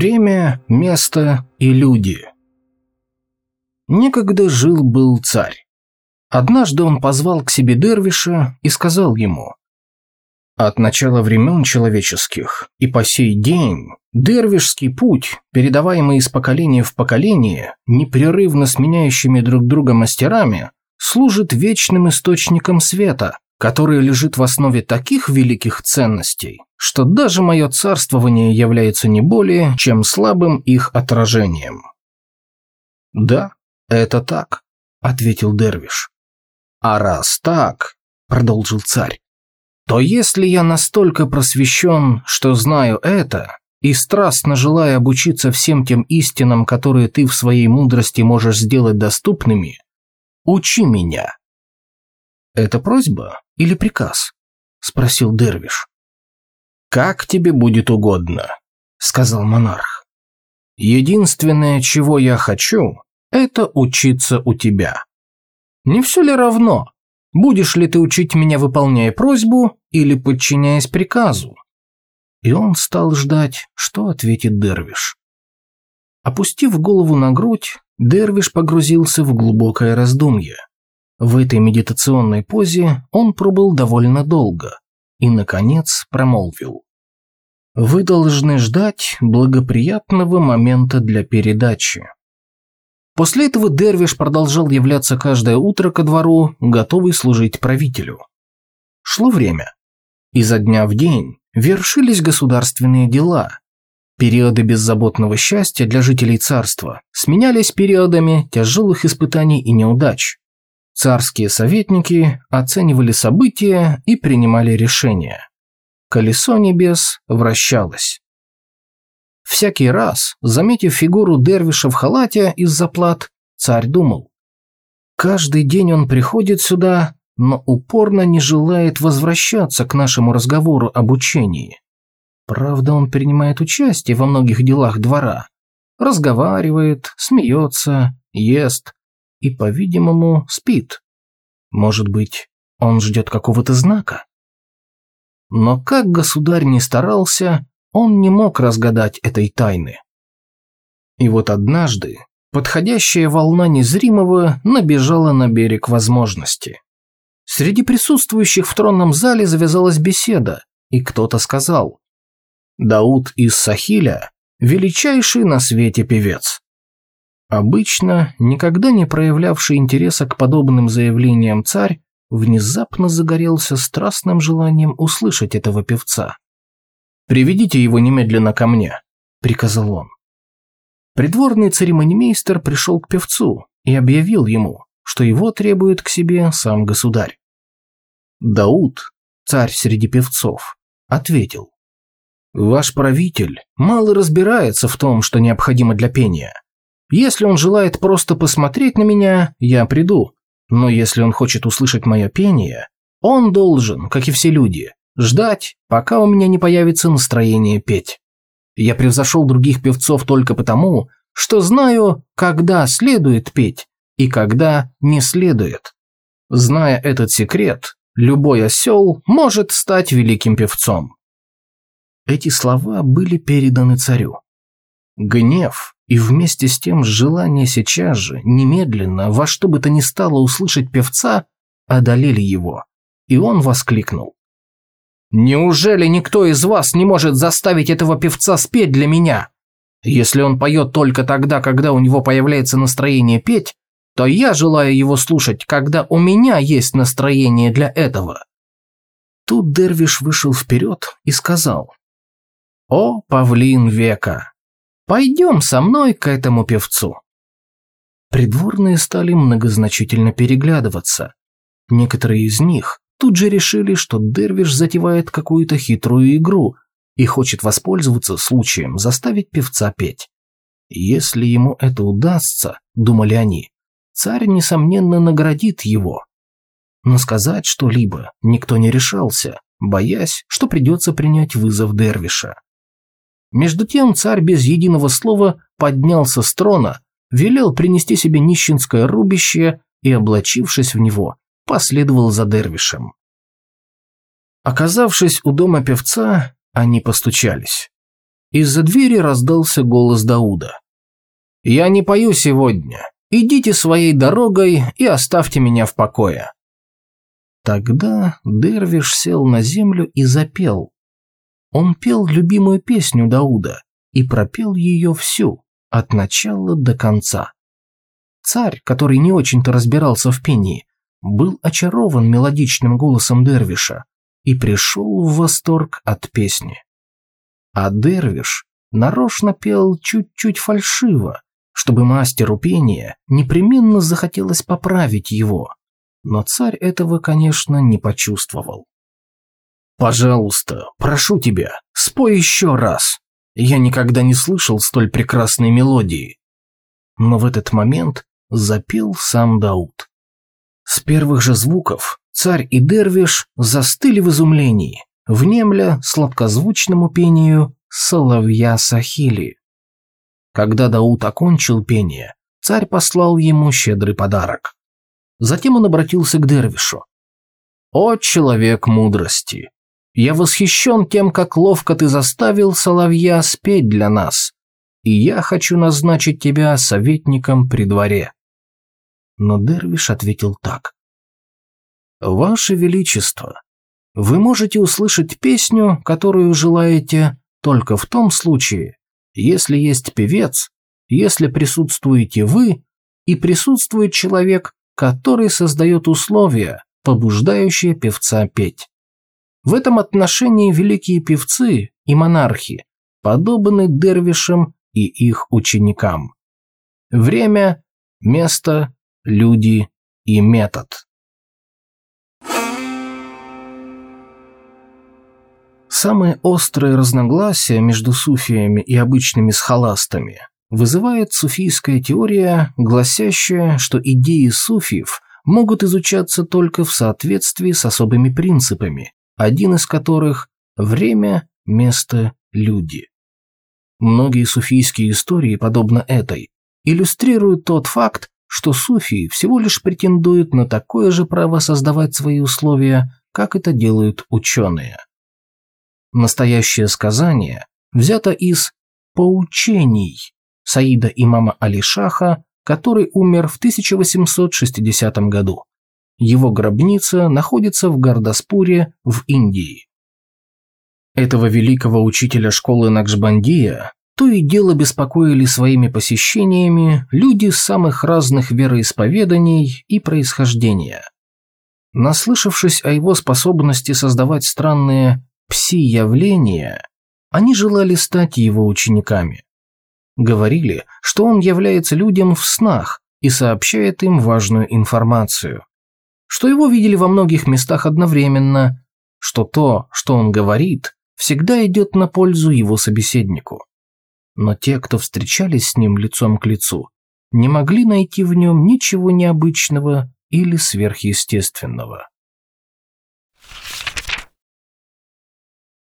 Время, место и люди. Некогда жил-был царь. Однажды он позвал к себе Дервиша и сказал ему, «От начала времен человеческих и по сей день Дервишский путь, передаваемый из поколения в поколение, непрерывно сменяющими друг друга мастерами, служит вечным источником света, который лежит в основе таких великих ценностей, что даже мое царствование является не более, чем слабым их отражением. «Да, это так», — ответил Дервиш. «А раз так», — продолжил царь, «то если я настолько просвещен, что знаю это, и страстно желаю обучиться всем тем истинам, которые ты в своей мудрости можешь сделать доступными, учи меня». «Это просьба или приказ?» – спросил Дервиш. «Как тебе будет угодно», – сказал монарх. «Единственное, чего я хочу, это учиться у тебя. Не все ли равно, будешь ли ты учить меня, выполняя просьбу или подчиняясь приказу?» И он стал ждать, что ответит Дервиш. Опустив голову на грудь, Дервиш погрузился в глубокое раздумье. В этой медитационной позе он пробыл довольно долго и, наконец, промолвил. «Вы должны ждать благоприятного момента для передачи». После этого Дервиш продолжал являться каждое утро ко двору, готовый служить правителю. Шло время. Изо дня в день вершились государственные дела. Периоды беззаботного счастья для жителей царства сменялись периодами тяжелых испытаний и неудач. Царские советники оценивали события и принимали решения. Колесо небес вращалось. Всякий раз, заметив фигуру Дервиша в халате из заплат, царь думал. Каждый день он приходит сюда, но упорно не желает возвращаться к нашему разговору об учении. Правда, он принимает участие во многих делах двора. Разговаривает, смеется, ест, и, по-видимому, спит. Может быть, он ждет какого-то знака? Но как государь не старался, он не мог разгадать этой тайны. И вот однажды подходящая волна незримого набежала на берег возможности. Среди присутствующих в тронном зале завязалась беседа, и кто-то сказал «Дауд из Сахиля – величайший на свете певец». Обычно, никогда не проявлявший интереса к подобным заявлениям царь, внезапно загорелся страстным желанием услышать этого певца. «Приведите его немедленно ко мне», – приказал он. Придворный церемонимейстер пришел к певцу и объявил ему, что его требует к себе сам государь. Дауд, царь среди певцов, ответил. «Ваш правитель мало разбирается в том, что необходимо для пения. Если он желает просто посмотреть на меня, я приду. Но если он хочет услышать мое пение, он должен, как и все люди, ждать, пока у меня не появится настроение петь. Я превзошел других певцов только потому, что знаю, когда следует петь и когда не следует. Зная этот секрет, любой осел может стать великим певцом. Эти слова были переданы царю. Гнев и вместе с тем желание сейчас же, немедленно, во что бы то ни стало услышать певца, одолели его, и он воскликнул. «Неужели никто из вас не может заставить этого певца спеть для меня? Если он поет только тогда, когда у него появляется настроение петь, то я желаю его слушать, когда у меня есть настроение для этого». Тут Дервиш вышел вперед и сказал. «О, павлин века! Пойдем со мной к этому певцу». Придворные стали многозначительно переглядываться. Некоторые из них тут же решили, что Дервиш затевает какую-то хитрую игру и хочет воспользоваться случаем заставить певца петь. Если ему это удастся, думали они, царь, несомненно, наградит его. Но сказать что-либо никто не решался, боясь, что придется принять вызов Дервиша. Между тем царь без единого слова поднялся с трона, велел принести себе нищенское рубище и, облачившись в него, последовал за дервишем. Оказавшись у дома певца, они постучались. из-за двери раздался голос Дауда. «Я не пою сегодня. Идите своей дорогой и оставьте меня в покое». Тогда Дервиш сел на землю и запел. Он пел любимую песню Дауда и пропел ее всю, от начала до конца. Царь, который не очень-то разбирался в пении, был очарован мелодичным голосом Дервиша и пришел в восторг от песни. А Дервиш нарочно пел чуть-чуть фальшиво, чтобы мастеру пения непременно захотелось поправить его. Но царь этого, конечно, не почувствовал. «Пожалуйста, прошу тебя, спой еще раз. Я никогда не слышал столь прекрасной мелодии». Но в этот момент запел сам Дауд. С первых же звуков царь и дервиш застыли в изумлении, внемля сладкозвучному пению соловья Сахили. Когда Дауд окончил пение, царь послал ему щедрый подарок. Затем он обратился к дервишу. «О, человек мудрости! Я восхищен тем, как ловко ты заставил соловья спеть для нас, и я хочу назначить тебя советником при дворе». Но Дервиш ответил так. «Ваше Величество, вы можете услышать песню, которую желаете, только в том случае, если есть певец, если присутствуете вы и присутствует человек, который создает условия, побуждающие певца петь. В этом отношении великие певцы и монархи подобны дервишам и их ученикам. Время, место, люди и метод. Самые острые разногласия между суфиями и обычными схоластами вызывает суфийская теория, гласящая, что идеи суфиев могут изучаться только в соответствии с особыми принципами, один из которых – время, место, люди. Многие суфийские истории, подобно этой, иллюстрируют тот факт, что суфии всего лишь претендуют на такое же право создавать свои условия, как это делают ученые. Настоящее сказание взято из «поучений» Саида имама Алишаха, который умер в 1860 году. Его гробница находится в Гардаспуре в Индии. Этого великого учителя школы Накшбандия то и дело беспокоили своими посещениями люди самых разных вероисповеданий и происхождения. Наслышавшись о его способности создавать странные пси-явления, они желали стать его учениками. Говорили, что он является людям в снах и сообщает им важную информацию что его видели во многих местах одновременно, что то, что он говорит, всегда идет на пользу его собеседнику. Но те, кто встречались с ним лицом к лицу, не могли найти в нем ничего необычного или сверхъестественного.